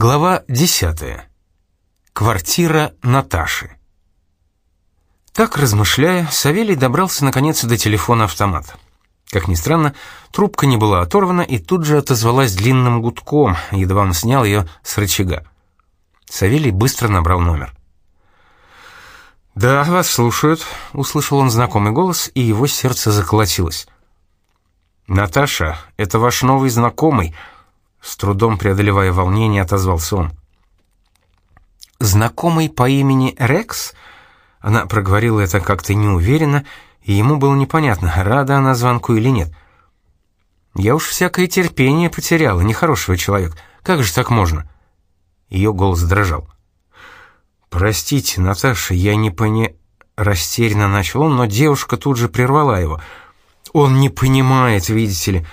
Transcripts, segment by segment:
Глава 10. Квартира Наташи. Так размышляя, Савелий добрался наконец до телефона автомата. Как ни странно, трубка не была оторвана и тут же отозвалась длинным гудком, едва он снял ее с рычага. Савелий быстро набрал номер. «Да, вас слушают», — услышал он знакомый голос, и его сердце заколотилось. «Наташа, это ваш новый знакомый», — с трудом преодолевая волнение, отозвался он. «Знакомый по имени Рекс?» Она проговорила это как-то неуверенно, и ему было непонятно, рада она звонку или нет. «Я уж всякое терпение потеряла, нехороший человек. Как же так можно?» Ее голос дрожал. «Простите, Наташа, я не пони...» Растерянно начал он, но девушка тут же прервала его. «Он не понимает, видите ли...»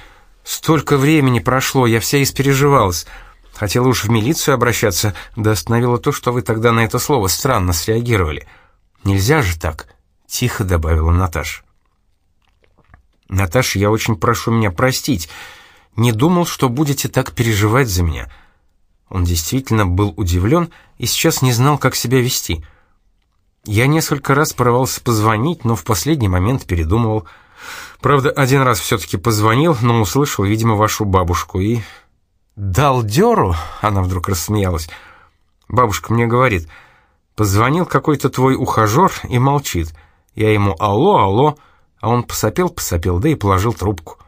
Столько времени прошло, я вся испереживалась. Хотела уж в милицию обращаться, да остановила то, что вы тогда на это слово странно среагировали. Нельзя же так, тихо добавила Наташа. Наташа, я очень прошу меня простить. Не думал, что будете так переживать за меня. Он действительно был удивлен и сейчас не знал, как себя вести. Я несколько раз порывался позвонить, но в последний момент передумывал. Правда, один раз все-таки позвонил, но услышал, видимо, вашу бабушку и... «Дал дёру?» — она вдруг рассмеялась. Бабушка мне говорит, позвонил какой-то твой ухажер и молчит. Я ему «Алло, алло», а он посопел-посопел, да и положил трубку.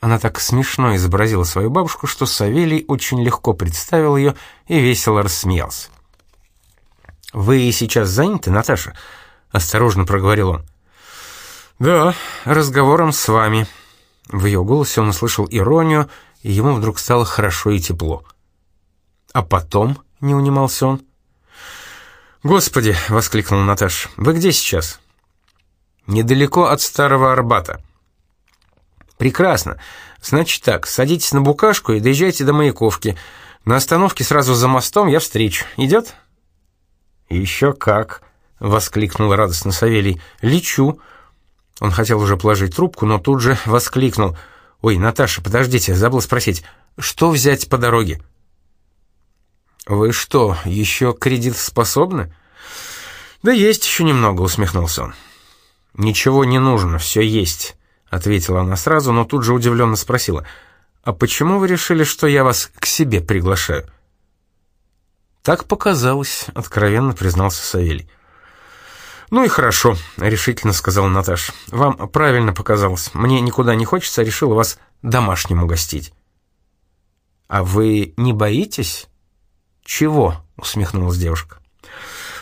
Она так смешно изобразила свою бабушку, что Савелий очень легко представил ее и весело рассмеялся. «Вы сейчас заняты, Наташа?» — осторожно проговорил он. «Да, разговором с вами». В ее голосе он услышал иронию, и ему вдруг стало хорошо и тепло. «А потом?» — не унимался он. «Господи!» — воскликнул Наташ. «Вы где сейчас?» «Недалеко от Старого Арбата». «Прекрасно. Значит так, садитесь на букашку и доезжайте до Маяковки. На остановке сразу за мостом я встречу. Идет?» «Еще как!» — воскликнул радостно Савелий. «Лечу!» Он хотел уже положить трубку, но тут же воскликнул. «Ой, Наташа, подождите, забыл спросить, что взять по дороге?» «Вы что, еще кредитоспособны?» «Да есть еще немного», — усмехнулся он. «Ничего не нужно, все есть», — ответила она сразу, но тут же удивленно спросила. «А почему вы решили, что я вас к себе приглашаю?» «Так показалось», — откровенно признался Савелий. «Ну и хорошо», — решительно сказала Наташа. «Вам правильно показалось. Мне никуда не хочется, решила вас домашним угостить». «А вы не боитесь?» «Чего?» — усмехнулась девушка.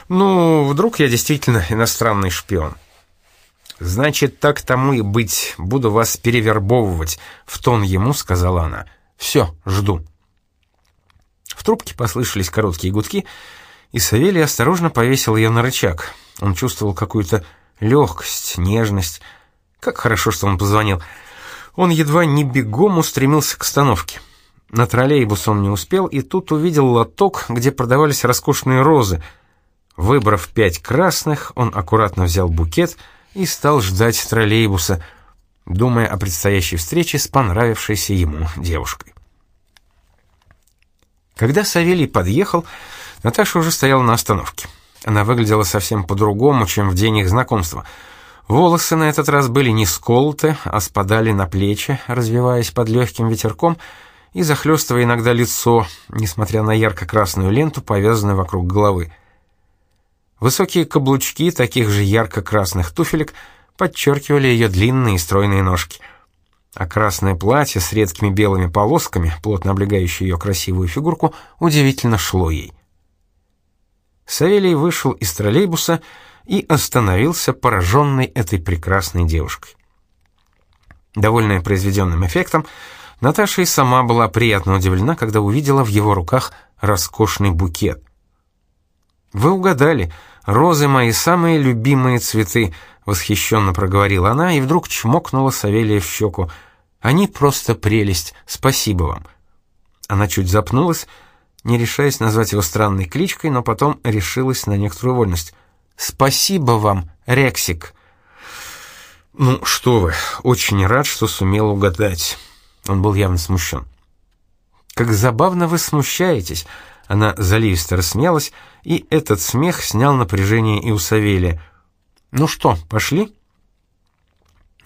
«Ну, вдруг я действительно иностранный шпион». «Значит, так тому и быть. Буду вас перевербовывать», — в тон ему сказала она. «Все, жду». В трубке послышались короткие гудки, и Савелий осторожно повесил ее на рычаг. Он чувствовал какую-то легкость, нежность. Как хорошо, что он позвонил. Он едва не бегом устремился к остановке. На троллейбус он не успел, и тут увидел лоток, где продавались роскошные розы. Выбрав пять красных, он аккуратно взял букет и стал ждать троллейбуса, думая о предстоящей встрече с понравившейся ему девушкой. Когда Савелий подъехал, Наташа уже стояла на остановке. Она выглядела совсем по-другому, чем в день их знакомства. Волосы на этот раз были не сколоты, а спадали на плечи, развиваясь под легким ветерком и захлестывая иногда лицо, несмотря на ярко-красную ленту, повязанную вокруг головы. Высокие каблучки таких же ярко-красных туфелек подчеркивали ее длинные стройные ножки. А красное платье с редкими белыми полосками, плотно облегающее ее красивую фигурку, удивительно шло ей. Савелий вышел из троллейбуса и остановился, пораженный этой прекрасной девушкой. Довольная произведенным эффектом, Наташа и сама была приятно удивлена, когда увидела в его руках роскошный букет. «Вы угадали, розы мои самые любимые цветы», — восхищенно проговорила она и вдруг чмокнула Савелия в щеку. «Они просто прелесть, спасибо вам». Она чуть запнулась, не решаясь назвать его странной кличкой, но потом решилась на некоторую вольность. «Спасибо вам, Рексик!» «Ну, что вы, очень рад, что сумел угадать». Он был явно смущен. Как забавно вы смущаетесь!» Она заливисто рассмеялась, и этот смех снял напряжение и у Савелия. «Ну что, пошли?»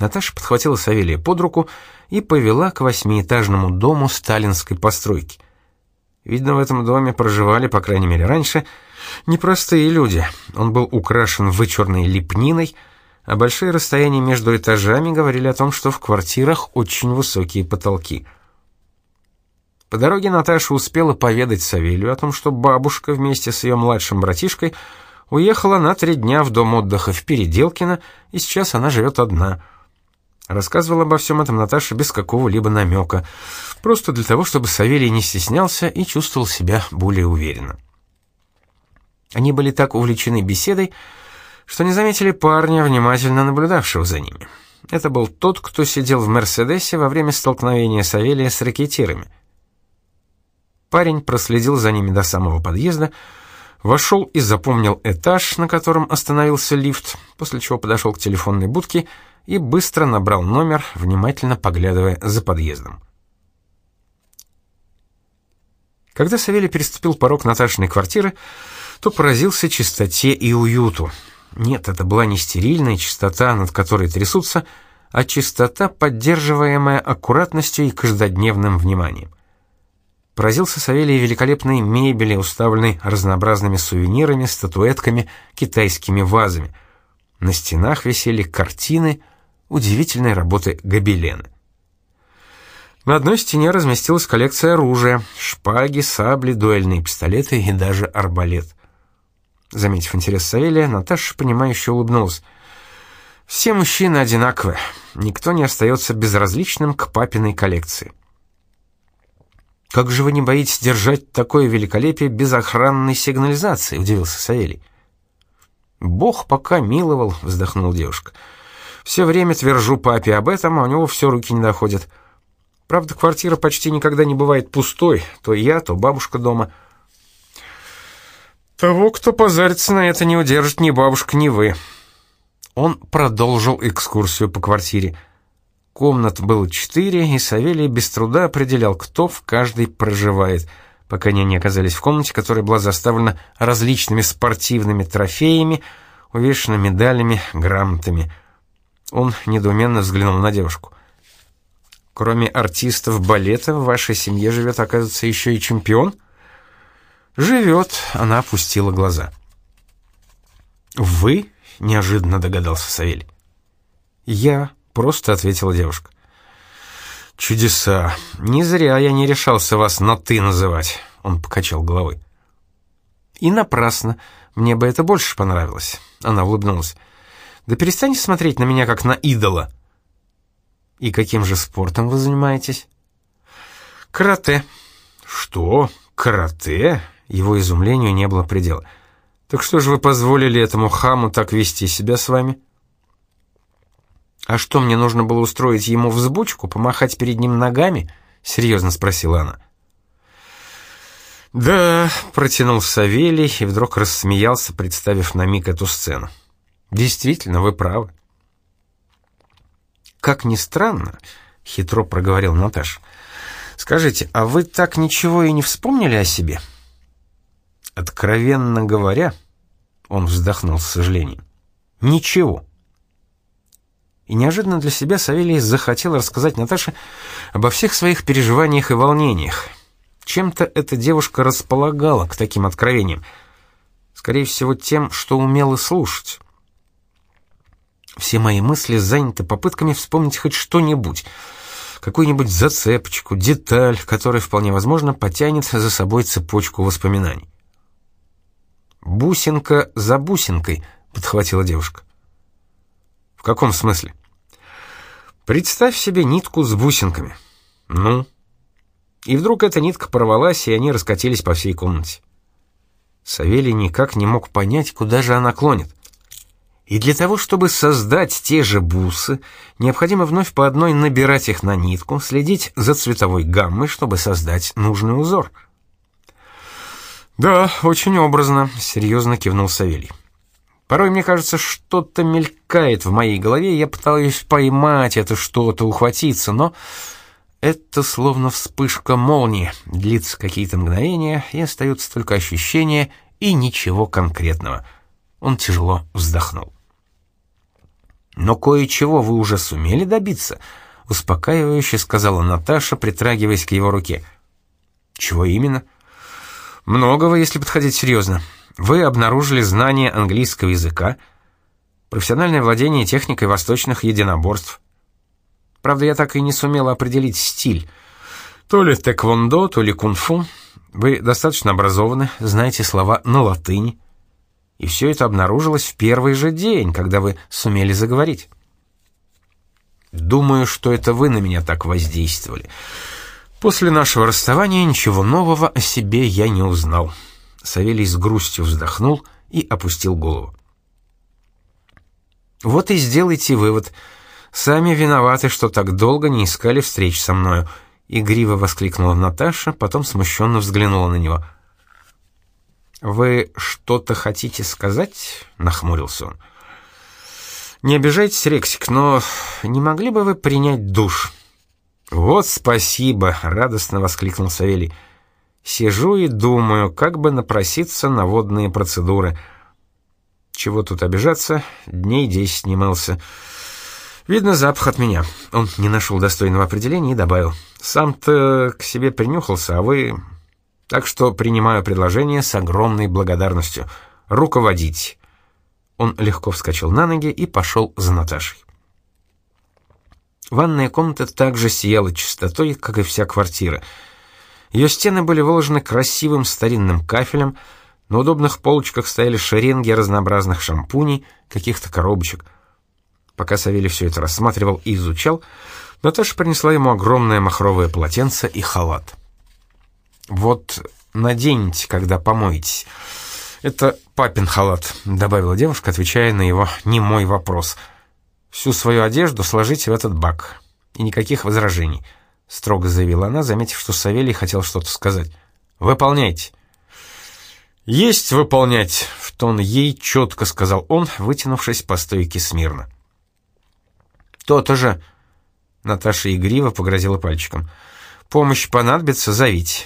Наташа подхватила Савелия под руку и повела к восьмиэтажному дому сталинской постройки. Видно, в этом доме проживали, по крайней мере, раньше, непростые люди. Он был украшен вычурной лепниной, а большие расстояния между этажами говорили о том, что в квартирах очень высокие потолки. По дороге Наташа успела поведать Савелию о том, что бабушка вместе с ее младшим братишкой уехала на три дня в дом отдыха в Переделкино, и сейчас она живет одна — Рассказывал обо всем этом Наташа без какого-либо намека, просто для того, чтобы Савелий не стеснялся и чувствовал себя более уверенно. Они были так увлечены беседой, что не заметили парня, внимательно наблюдавшего за ними. Это был тот, кто сидел в «Мерседесе» во время столкновения Савелия с ракетирами. Парень проследил за ними до самого подъезда, вошел и запомнил этаж, на котором остановился лифт, после чего подошел к телефонной будке и быстро набрал номер, внимательно поглядывая за подъездом. Когда Савелий переступил порог Наташиной квартиры, то поразился чистоте и уюту. Нет, это была не стерильная чистота, над которой трясутся, а чистота, поддерживаемая аккуратностью и каждодневным вниманием. Поразился Савелий великолепной мебели, уставленной разнообразными сувенирами, статуэтками, китайскими вазами. На стенах висели картины — удивительной работы гобелена. На одной стене разместилась коллекция оружия, шпаги, сабли, дуэльные пистолеты и даже арбалет. Заметив интерес Савелия, Наташа, понимающе улыбнулась. «Все мужчины одинаковы, никто не остается безразличным к папиной коллекции». «Как же вы не боитесь держать такое великолепие без охранной сигнализации?» — удивился Савелий. «Бог пока миловал», — вздохнула девушка. «Бог все время твержу папе об этом, а у него все руки не доходят. Правда, квартира почти никогда не бывает пустой, то я, то бабушка дома. Того, кто позарится на это, не удержит ни бабушка, ни вы. Он продолжил экскурсию по квартире. Комнат было четыре, и Савелий без труда определял, кто в каждой проживает, пока они не оказались в комнате, которая была заставлена различными спортивными трофеями, увешана медалями, грамотами — он недоуменно взглянул на девушку. Кроме артистов балета в вашей семье живет, оказывается, еще и чемпион? Живет, она опустила глаза. Вы? Неожиданно догадался Савель. Я, просто ответила девушка. Чудеса. Не зря я не решался вас на «ты» называть. Он покачал головой. И напрасно. Мне бы это больше понравилось. Она улыбнулась. Да перестань смотреть на меня как на идола. И каким же спортом вы занимаетесь? Карате. Что? Карате? Его изумлению не было предела. Так что же вы позволили этому хаму так вести себя с вами? А что, мне нужно было устроить ему взбучку, помахать перед ним ногами? Серьезно спросила она. «Да», — протянул Савелий и вдруг рассмеялся, представив на миг эту сцену. Действительно, вы правы. Как ни странно, хитро проговорил Наташ. Скажите, а вы так ничего и не вспомнили о себе? Откровенно говоря, он вздохнул с сожалением. Ничего. И неожиданно для себя Савелий захотел рассказать Наташе обо всех своих переживаниях и волнениях. Чем-то эта девушка располагала к таким откровениям. Скорее всего, тем, что умела слушать. Все мои мысли заняты попытками вспомнить хоть что-нибудь, какую-нибудь зацепочку, деталь, которая вполне возможно потянет за собой цепочку воспоминаний. «Бусинка за бусинкой», — подхватила девушка. «В каком смысле?» «Представь себе нитку с бусинками». «Ну?» И вдруг эта нитка порвалась, и они раскатились по всей комнате. Савелий никак не мог понять, куда же она клонит. И для того, чтобы создать те же бусы, необходимо вновь по одной набирать их на нитку, следить за цветовой гаммой, чтобы создать нужный узор. «Да, очень образно», — серьезно кивнул Савелий. «Порой мне кажется, что-то мелькает в моей голове, я пытаюсь поймать это что-то, ухватиться, но Это словно вспышка молнии, длится какие-то мгновения, и остаются только ощущения и ничего конкретного. Он тяжело вздохнул. «Но кое-чего вы уже сумели добиться», — успокаивающе сказала Наташа, притрагиваясь к его руке. «Чего именно?» «Многого, если подходить серьезно. Вы обнаружили знание английского языка, профессиональное владение техникой восточных единоборств. Правда, я так и не сумела определить стиль. То ли тэквондо, то ли кунг-фу. Вы достаточно образованы, знаете слова на латыни. И все это обнаружилось в первый же день, когда вы сумели заговорить. Думаю, что это вы на меня так воздействовали. После нашего расставания ничего нового о себе я не узнал. Савелий с грустью вздохнул и опустил голову. Вот и сделайте вывод. Сами виноваты, что так долго не искали встреч со мною. Игриво воскликнула Наташа, потом смущенно взглянула на него. «Вы что-то хотите сказать?» — нахмурился он. «Не обижайтесь, Рексик, но не могли бы вы принять душ?» «Вот спасибо!» — радостно воскликнул Савелий. «Сижу и думаю, как бы напроситься на водные процедуры. Чего тут обижаться? Дней десять не мылся. Видно, запах от меня». Он не нашел достойного определения и добавил. «Сам-то к себе принюхался, а вы так что принимаю предложение с огромной благодарностью. Руководить. Он легко вскочил на ноги и пошел за Наташей. Ванная комната также сияла чистотой, как и вся квартира. Ее стены были выложены красивым старинным кафелем, на удобных полочках стояли шеренги разнообразных шампуней, каких-то коробочек. Пока Савелий все это рассматривал и изучал, Наташа принесла ему огромное махровое полотенце и халат. «Вот наденьте, когда помоетесь. Это папин халат», — добавила девушка, отвечая на его немой вопрос. «Всю свою одежду сложите в этот бак. И никаких возражений», — строго заявила она, заметив, что Савелий хотел что-то сказать. «Выполняйте». «Есть выполнять», — в тон ей четко сказал он, вытянувшись по стойке смирно. «То-то же», — Наташа игриво погрозила пальчиком. «Помощь понадобится, зовите».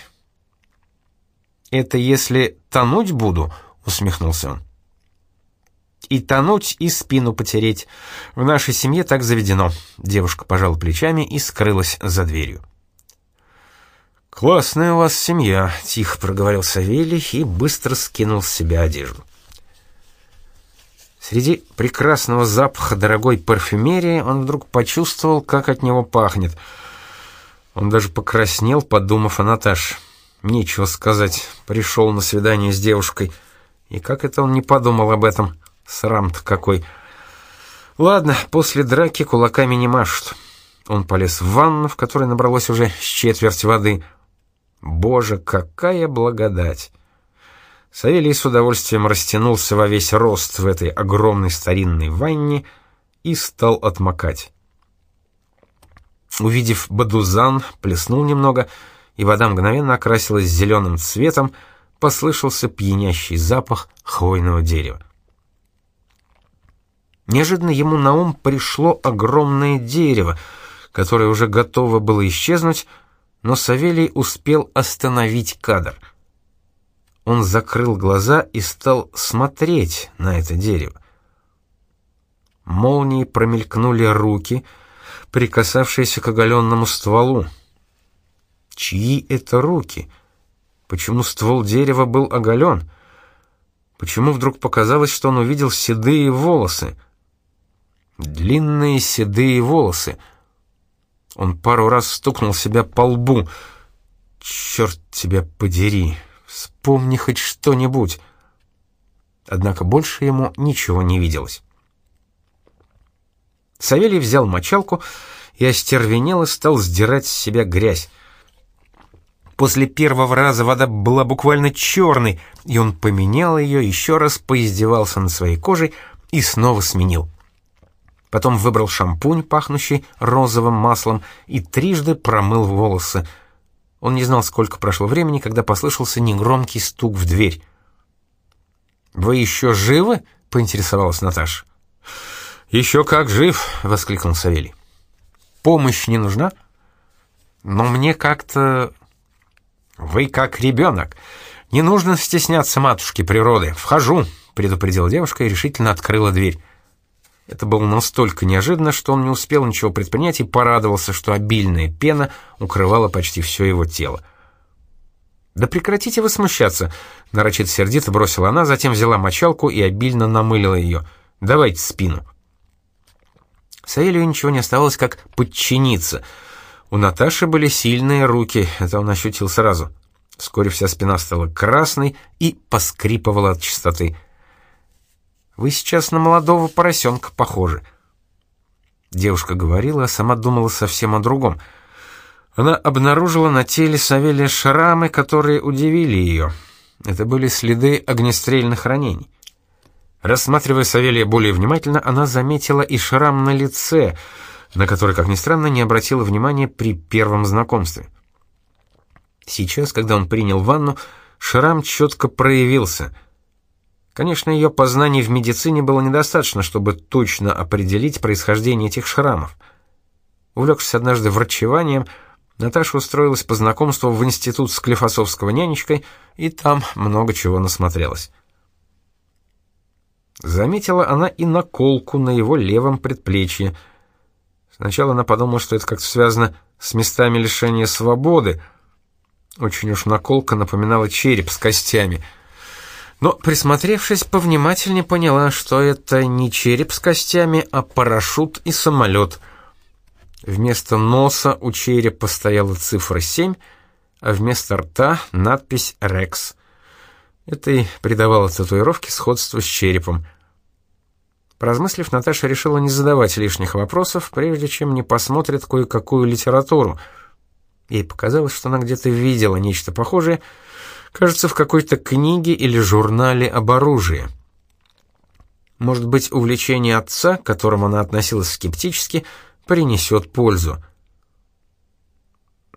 «Это если тонуть буду?» — усмехнулся он. «И тонуть, и спину потереть. В нашей семье так заведено». Девушка пожала плечами и скрылась за дверью. «Классная у вас семья», — тихо проговорил Савелий и быстро скинул с себя одежду. Среди прекрасного запаха дорогой парфюмерии он вдруг почувствовал, как от него пахнет. Он даже покраснел, подумав о Наташе. Нечего сказать, пришел на свидание с девушкой. И как это он не подумал об этом? Срам-то какой. Ладно, после драки кулаками не машут. Он полез в ванну, в которой набралось уже с четверть воды. Боже, какая благодать! Савелий с удовольствием растянулся во весь рост в этой огромной старинной ванне и стал отмокать. Увидев Бадузан, плеснул немного — и вода мгновенно окрасилась зеленым цветом, послышался пьянящий запах хвойного дерева. Неожиданно ему на ум пришло огромное дерево, которое уже готово было исчезнуть, но Савелий успел остановить кадр. Он закрыл глаза и стал смотреть на это дерево. Молнией промелькнули руки, прикасавшиеся к оголенному стволу. Чьи это руки? Почему ствол дерева был оголен? Почему вдруг показалось, что он увидел седые волосы? Длинные седые волосы. Он пару раз стукнул себя по лбу. «Черт тебя подери! Вспомни хоть что-нибудь!» Однако больше ему ничего не виделось. Савелий взял мочалку и остервенело стал сдирать с себя грязь. После первого раза вода была буквально черной, и он поменял ее, еще раз поиздевался над своей кожей и снова сменил. Потом выбрал шампунь, пахнущий розовым маслом, и трижды промыл волосы. Он не знал, сколько прошло времени, когда послышался негромкий стук в дверь. «Вы еще живы?» — поинтересовалась Наташа. «Еще как жив!» — воскликнул Савелий. «Помощь не нужна?» Но мне как-то... Вы как ребенок. Не нужно стесняться матушки природы. Вхожу, предупредила девушка и решительно открыла дверь. Это было настолько неожиданно, что он не успел ничего предпринять и порадовался, что обильная пена укрывала почти все его тело. «Да прекратите вы смущаться!» — нарочито сердито бросила она, затем взяла мочалку и обильно намылила ее. «Давайте спину!» Саэлью ничего не оставалось, как подчиниться. У Наташи были сильные руки, это он ощутил сразу. Вскоре вся спина стала красной и поскрипывала от чистоты. «Вы сейчас на молодого поросенка похожи». Девушка говорила, а сама думала совсем о другом — она обнаружила на теле Савелия шрамы, которые удивили ее. Это были следы огнестрельных ранений. Рассматривая Савелия более внимательно, она заметила и шрам на лице, на который, как ни странно, не обратила внимания при первом знакомстве. Сейчас, когда он принял ванну, шрам четко проявился. Конечно, ее познаний в медицине было недостаточно, чтобы точно определить происхождение этих шрамов. Увлекшись однажды врачеванием, Наташа устроилась по знакомству в институт Склифосовского нянечкой, и там много чего насмотрелась. Заметила она и наколку на его левом предплечье. Сначала она подумала, что это как-то связано с местами лишения свободы. Очень уж наколка напоминала череп с костями. Но, присмотревшись повнимательнее, поняла, что это не череп с костями, а парашют и самолет — Вместо носа у черепа стояла цифра 7, а вместо рта надпись «Рекс». Это и придавало татуировке сходство с черепом. Поразмыслив, Наташа решила не задавать лишних вопросов, прежде чем не посмотрит кое-какую литературу. Ей показалось, что она где-то видела нечто похожее, кажется, в какой-то книге или журнале об оружии. Может быть, увлечение отца, к которому она относилась скептически, — принесет пользу.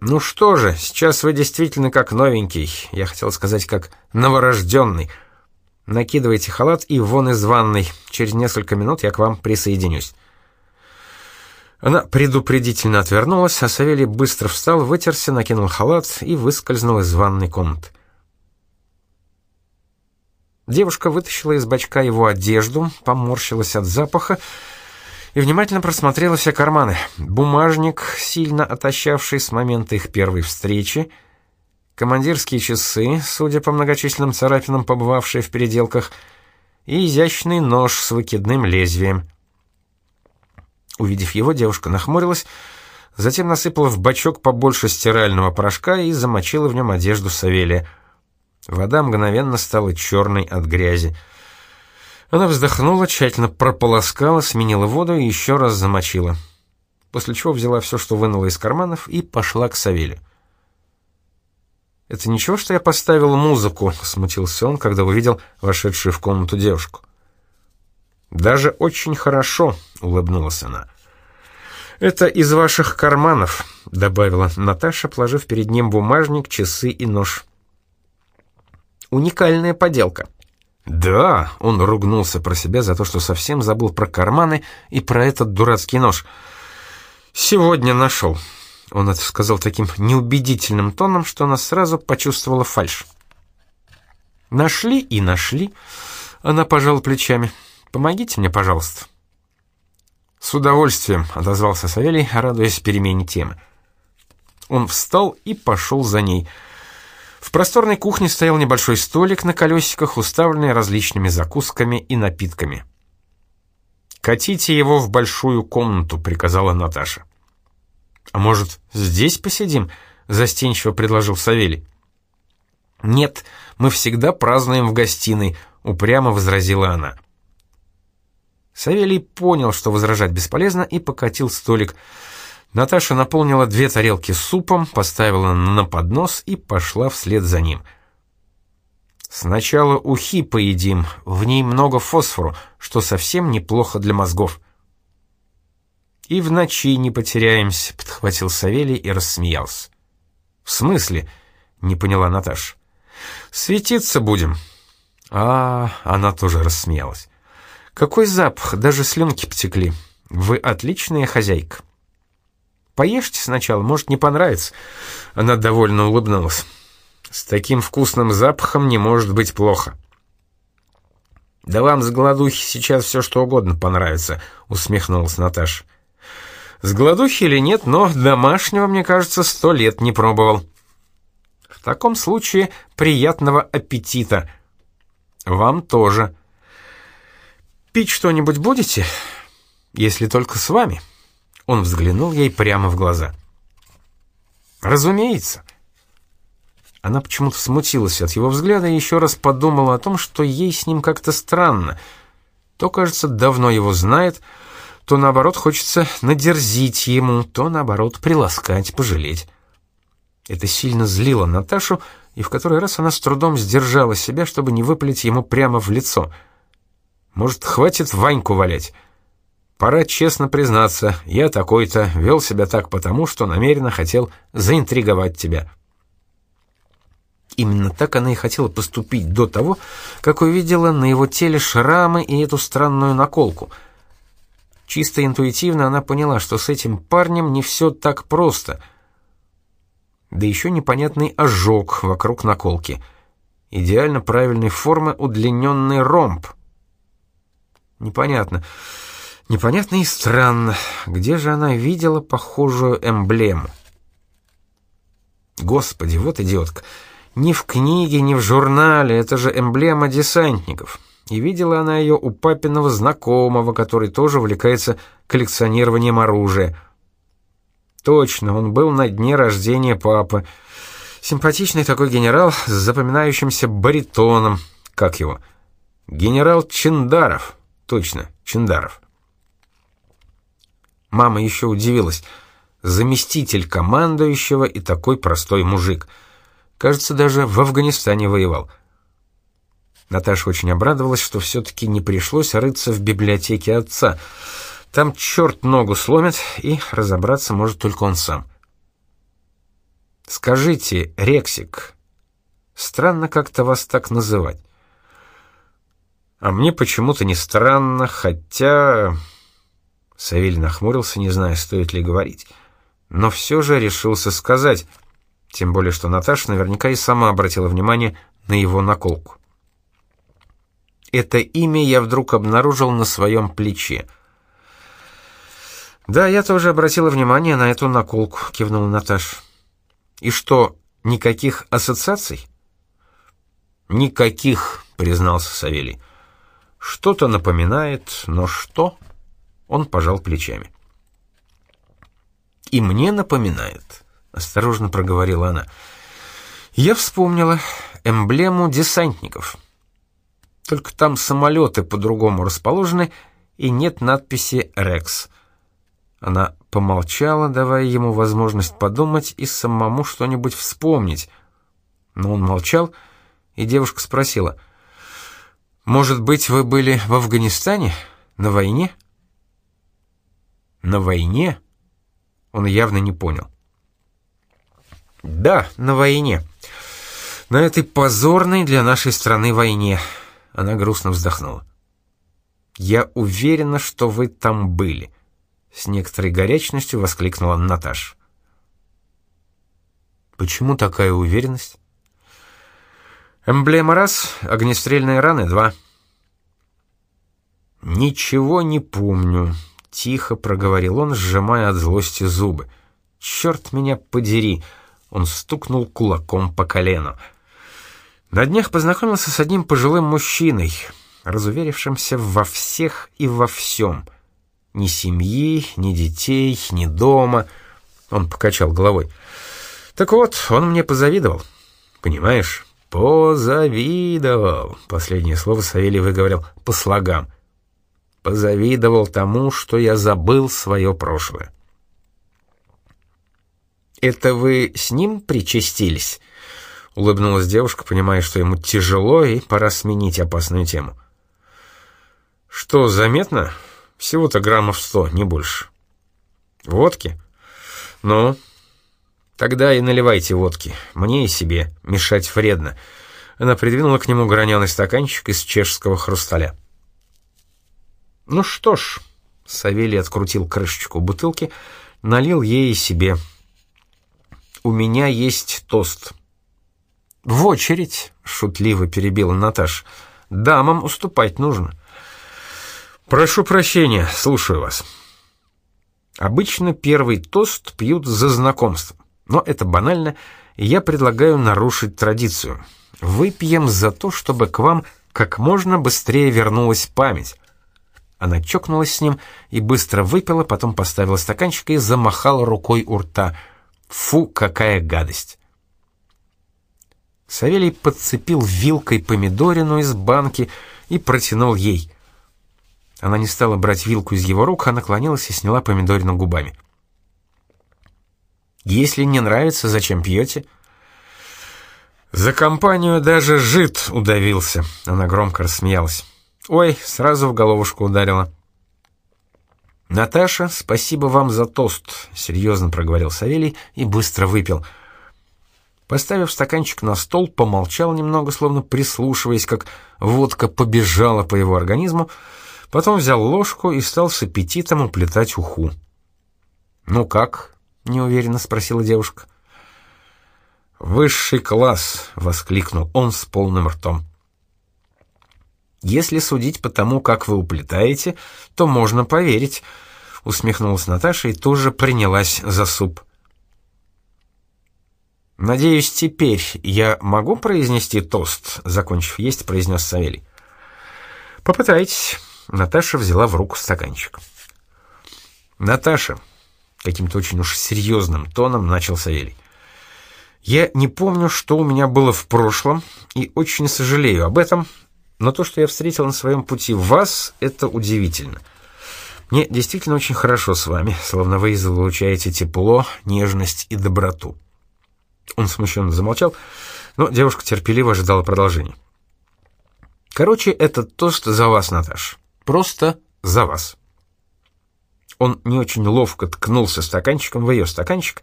«Ну что же, сейчас вы действительно как новенький, я хотел сказать, как новорожденный. Накидывайте халат и вон из ванной. Через несколько минут я к вам присоединюсь». Она предупредительно отвернулась, а Савелий быстро встал, вытерся, накинул халат и выскользнул из ванной комнаты. Девушка вытащила из бачка его одежду, поморщилась от запаха и внимательно просмотрела все карманы. Бумажник, сильно отощавший с момента их первой встречи, командирские часы, судя по многочисленным царапинам, побывавшие в переделках, и изящный нож с выкидным лезвием. Увидев его, девушка нахмурилась, затем насыпала в бачок побольше стирального порошка и замочила в нем одежду Савелия. Вода мгновенно стала черной от грязи. Она вздохнула, тщательно прополоскала, сменила воду и еще раз замочила. После чего взяла все, что вынула из карманов, и пошла к Савелию. «Это ничего, что я поставил музыку?» — смутился он, когда увидел вошедшую в комнату девушку. «Даже очень хорошо», — улыбнулась она. «Это из ваших карманов», — добавила Наташа, положив перед ним бумажник, часы и нож. «Уникальная поделка». «Да», — он ругнулся про себя за то, что совсем забыл про карманы и про этот дурацкий нож. «Сегодня нашел». Он это сказал таким неубедительным тоном, что она сразу почувствовала фальшь. «Нашли и нашли», — она пожала плечами. «Помогите мне, пожалуйста». «С удовольствием», — отозвался Савелий, радуясь перемене темы. Он встал и пошел за ней — в просторной кухне стоял небольшой столик на колесиках, уставленный различными закусками и напитками. «Катите его в большую комнату», — приказала Наташа. «А может, здесь посидим?» — застенчиво предложил Савелий. «Нет, мы всегда празднуем в гостиной», — упрямо возразила она. Савелий понял, что возражать бесполезно, и покатил столик — Наташа наполнила две тарелки супом, поставила на поднос и пошла вслед за ним. «Сначала ухи поедим, в ней много фосфору, что совсем неплохо для мозгов». «И в ночи не потеряемся», — подхватил Савелий и рассмеялся. «В смысле?» — не поняла Наташа. «Светиться будем». А, она тоже рассмеялась. «Какой запах, даже слюнки потекли. Вы отличная хозяйка». Поешьте сначала, может, не понравится». Она довольно улыбнулась. «С таким вкусным запахом не может быть плохо». «Да вам с голодухи сейчас все что угодно понравится», — усмехнулась Наташа. «С голодухи или нет, но домашнего, мне кажется, сто лет не пробовал». «В таком случае приятного аппетита». «Вам тоже». «Пить что-нибудь будете?» «Если только с вами». Он взглянул ей прямо в глаза. «Разумеется». Она почему-то смутилась от его взгляда и еще раз подумала о том, что ей с ним как-то странно. То, кажется, давно его знает, то, наоборот, хочется надерзить ему, то, наоборот, приласкать, пожалеть. Это сильно злило Наташу, и в который раз она с трудом сдержала себя, чтобы не выпалить ему прямо в лицо. «Может, хватит Ваньку валять?» Пора честно признаться, я такой-то вел себя так потому, что намеренно хотел заинтриговать тебя. Именно так она и хотела поступить до того, как увидела на его теле шрамы и эту странную наколку. Чисто интуитивно она поняла, что с этим парнем не все так просто. Да еще непонятный ожог вокруг наколки. Идеально правильной формы удлиненный ромб. Непонятно. Непонятно и странно, где же она видела похожую эмблему. Господи, вот идиотка. Ни в книге, ни в журнале, это же эмблема десантников. И видела она ее у папиного знакомого, который тоже увлекается коллекционированием оружия. Точно, он был на дне рождения папы. Симпатичный такой генерал с запоминающимся баритоном. Как его? Генерал Чиндаров. Точно, Чиндаров. Мама еще удивилась. Заместитель командующего и такой простой мужик — Кажется, даже в Афганистане воевал. Наташа очень обрадовалась, что все-таки не пришлось рыться в библиотеке отца. Там черт ногу сломит, и разобраться может только он сам. «Скажите, Рексик, странно как-то вас так называть». «А мне почему-то не странно, хотя...» Савелий нахмурился, не зная, стоит ли говорить. Но все же решился сказать... Тем более, что Наташа наверняка и сама обратила внимание на его наколку. Это имя я вдруг обнаружил на своем плече. «Да, я тоже обратила внимание на эту наколку», — кивнула Наташа. «И что, никаких ассоциаций?» «Никаких», — признался Савелий. «Что-то напоминает, но что?» Он пожал плечами. «И мне напоминает осторожно проговорила она. Я вспомнила эмблему десантников. Только там самолеты по-другому расположены и нет надписи «Рекс». Она помолчала, давая ему возможность подумать и самому что-нибудь вспомнить. Но он молчал, и девушка спросила, «Может быть, вы были в Афганистане? На войне?» «На войне?» Он явно не понял. Да, на войне. На этой позорной для нашей страны войне. Она грустно вздохнула. Я уверена, что вы там были. С некоторой горячностью воскликнула Наташа. Почему такая уверенность? Эмблема раз, огнестрельные раны два. Ничего не помню, тихо проговорил он, сжимая от злости зубы. Черт меня подери! Он стукнул кулаком по колену. На днях познакомился с одним пожилым мужчиной, разуверившимся во всех и во всем. Ни семьи, ни детей, ни дома. Он покачал головой. Так вот, он мне позавидовал. Понимаешь? Позавидовал. Последнее слово Савелий выговорил по слогам. Позавидовал тому, что я забыл свое прошлое. «Это вы с ним причастились?» — улыбнулась девушка, понимая, что ему тяжело и пора сменить опасную тему. «Что, заметно? Всего-то граммов сто, не больше». «Водки?» «Ну?» «Тогда и наливайте водки. Мне и себе. Мешать вредно». Она придвинула к нему граненый стаканчик из чешского хрусталя. «Ну что ж...» — Савелий открутил крышечку бутылки — налил ей и себе. «У меня есть тост». «В очередь», — шутливо перебила Наташа. «Дамам уступать нужно». «Прошу прощения, слушаю вас». Обычно первый тост пьют за знакомство, но это банально, и я предлагаю нарушить традицию. Выпьем за то, чтобы к вам как можно быстрее вернулась память. Она чокнулась с ним и быстро выпила, потом поставила стаканчик и замахала рукой у рта. Фу, какая гадость! Савелий подцепил вилкой помидорину из банки и протянул ей. Она не стала брать вилку из его рук, а наклонилась и сняла помидорину губами. «Если не нравится, зачем пьете?» «За компанию даже жид удавился», — она громко рассмеялась. «Ой, сразу в головушку ударила». «Наташа, спасибо вам за тост», — серьезно проговорил Савелий и быстро выпил. Поставив стаканчик на стол, помолчал немного, словно прислушиваясь, как водка побежала по его организму, потом взял ложку и стал с аппетитом уплетать уху. «Ну как?» — неуверенно спросила девушка. «Высший класс!» — воскликнул он с полным ртом. «Если судить по тому, как вы уплетаете, то можно поверить», — усмехнулась Наташа и тоже принялась за суп. «Надеюсь, теперь я могу произнести тост?» — закончив есть, произнес Савелий. «Попытайтесь». Наташа взяла в руку стаканчик. «Наташа», — каким-то очень уж серьезным тоном начал Савелий, «я не помню, что у меня было в прошлом, и очень сожалею об этом, но то, что я встретил на своем пути вас, это удивительно. Мне действительно очень хорошо с вами, словно вы излучаете тепло, нежность и доброту». Он смущенно замолчал, но девушка терпеливо ожидала продолжения. «Короче, этот тост за вас, Наташ. Просто за вас». Он не очень ловко ткнулся стаканчиком в ее стаканчик,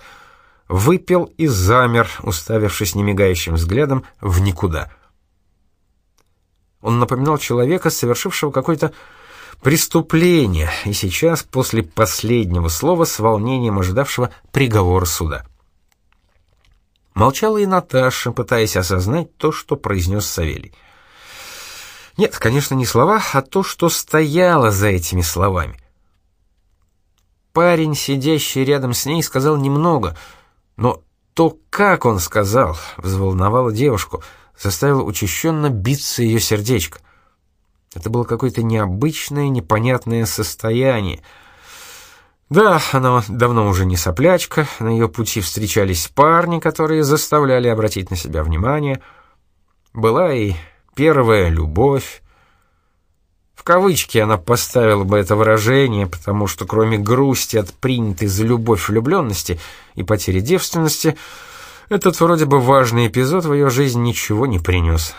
выпил и замер, уставившись немигающим взглядом в никуда — он напоминал человека, совершившего какое-то преступление, и сейчас, после последнего слова, с волнением ожидавшего приговора суда. Молчала и Наташа, пытаясь осознать то, что произнес Савелий. Нет, конечно, не слова, а то, что стояло за этими словами. Парень, сидящий рядом с ней, сказал немного, но то, как он сказал, взволновало девушку — заставило учащенно биться ее сердечко. Это было какое-то необычное, непонятное состояние. Да, она давно уже не соплячка, на ее пути встречались парни, которые заставляли обратить на себя внимание. Была и первая любовь. В кавычки она поставила бы это выражение, потому что кроме грусти от принятой за любовь влюбленности и потери девственности — этот вроде бы важный эпизод в ее жизни ничего не принес.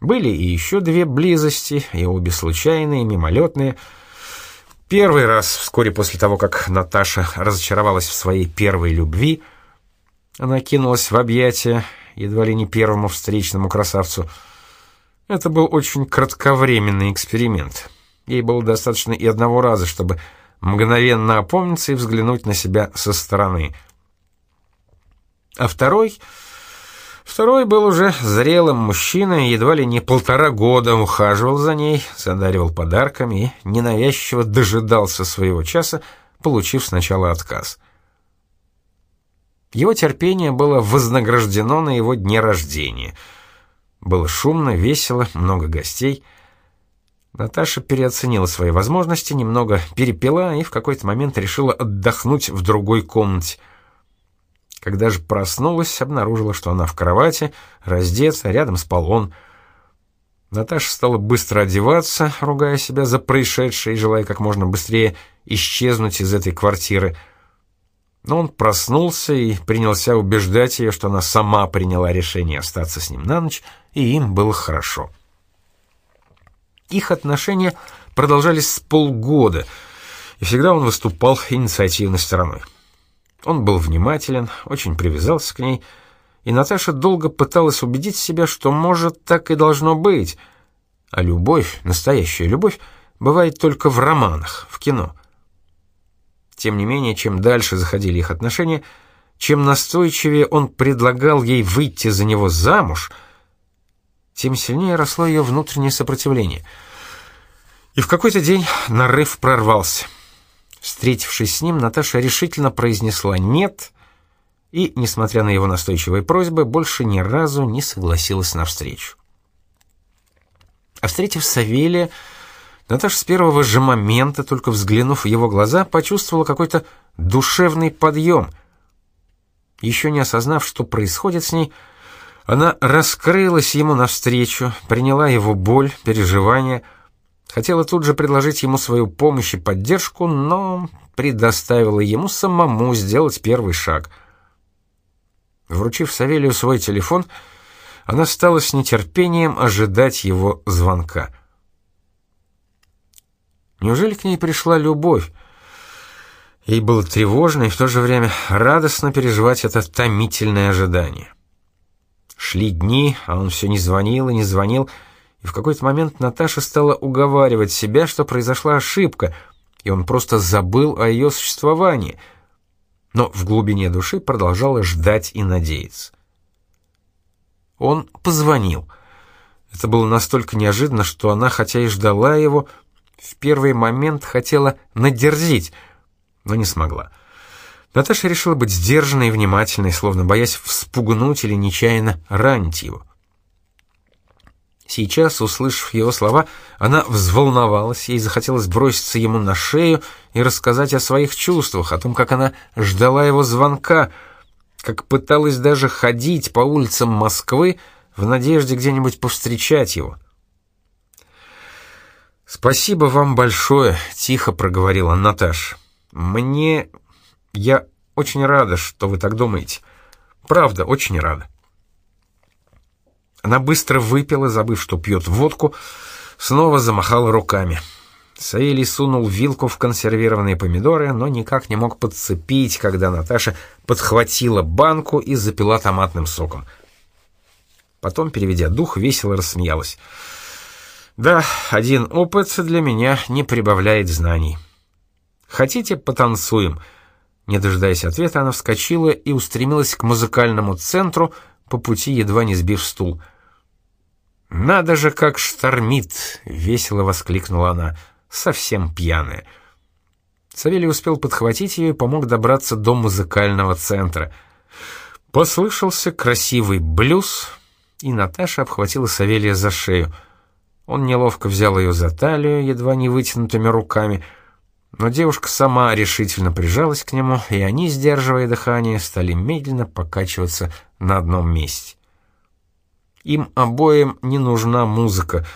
Были и еще две близости, и обе случайные, мимолетные. Первый раз, вскоре после того, как Наташа разочаровалась в своей первой любви, она кинулась в объятия, едва ли не первому встречному красавцу. Это был очень кратковременный эксперимент. Ей было достаточно и одного раза, чтобы мгновенно опомниться и взглянуть на себя со стороны — а второй... Второй был уже зрелым мужчиной, едва ли не полтора года ухаживал за ней, задаривал подарками и ненавязчиво дожидался своего часа, получив сначала отказ. Его терпение было вознаграждено на его дне рождения. Было шумно, весело, много гостей. Наташа переоценила свои возможности, немного перепила и в какой-то момент решила отдохнуть в другой комнате — когда же проснулась, обнаружила, что она в кровати, раздета, рядом спал он. Наташа стала быстро одеваться, ругая себя за происшедшее и желая как можно быстрее исчезнуть из этой квартиры. Но он проснулся и принялся убеждать ее, что она сама приняла решение остаться с ним на ночь, и им было хорошо. Их отношения продолжались с полгода, и всегда он выступал инициативной стороной. Он был внимателен, очень привязался к ней, и Наташа долго пыталась убедить себя, что, может, так и должно быть. А любовь, настоящая любовь, бывает только в романах, в кино. Тем не менее, чем дальше заходили их отношения, чем настойчивее он предлагал ей выйти за него замуж, тем сильнее росло ее внутреннее сопротивление. И в какой-то день нарыв прорвался. Встретившись с ним, Наташа решительно произнесла «нет», и, несмотря на его настойчивые просьбы, больше ни разу не согласилась на встречу. А встретив Савелия, Наташа с первого же момента, только взглянув в его глаза, почувствовала какой-то душевный подъем. Еще не осознав, что происходит с ней, она раскрылась ему навстречу, приняла его боль, переживания, хотела тут же предложить ему свою помощь и поддержку, но предоставила ему самому сделать первый шаг — Вручив Савелию свой телефон, она стала с нетерпением ожидать его звонка. Неужели к ней пришла любовь? Ей было тревожно и в то же время радостно переживать это томительное ожидание. Шли дни, а он все не звонил и не звонил, и в какой-то момент Наташа стала уговаривать себя, что произошла ошибка, и он просто забыл о ее существовании — но в глубине души продолжала ждать и надеяться. Он позвонил. Это было настолько неожиданно, что она, хотя и ждала его, в первый момент хотела надерзить, но не смогла. Наташа решила быть сдержанной и внимательной, словно боясь вспугнуть или нечаянно ранить его. Сейчас, услышав его слова, она взволновалась, ей захотелось броситься ему на шею и рассказать о своих чувствах, о том, как она ждала его звонка, как пыталась даже ходить по улицам Москвы в надежде где-нибудь повстречать его. «Спасибо вам большое», — тихо проговорила Наташа. «Мне... я очень рада, что вы так думаете. Правда, очень рада». Она быстро выпила, забыв, что пьет водку, снова замахала руками. Саэлий сунул вилку в консервированные помидоры, но никак не мог подцепить, когда Наташа подхватила банку и запила томатным соком. Потом, переведя дух, весело рассмеялась. «Да, один опыт для меня не прибавляет знаний. Хотите, потанцуем?» Не дожидаясь ответа, она вскочила и устремилась к музыкальному центру, по пути едва не сбив стул — «Надо же, как штормит!» — весело воскликнула она, совсем пьяная. Савелий успел подхватить ее и помог добраться до музыкального центра. Послышался красивый блюз, и Наташа обхватила Савелия за шею. Он неловко взял ее за талию, едва не вытянутыми руками, но девушка сама решительно прижалась к нему, и они, сдерживая дыхание, стали медленно покачиваться на одном месте. Им обоим не нужна музыка.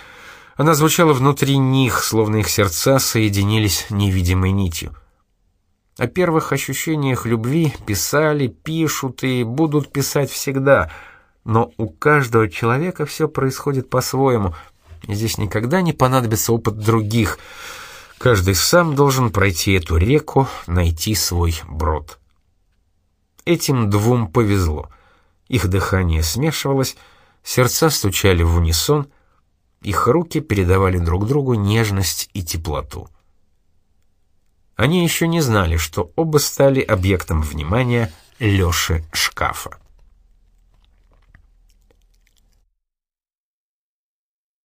Она звучала внутри них, словно их сердца соединились невидимой нитью. О первых ощущениях любви писали, пишут и будут писать всегда, но у каждого человека все происходит по-своему. Здесь никогда не понадобится опыт других. Каждый сам должен пройти эту реку, найти свой брод. Этим двум повезло. Их дыхание смешивалось, Сердца стучали в унисон, их руки передавали друг другу нежность и теплоту. Они еще не знали, что оба стали объектом внимания Лёши Шкафа.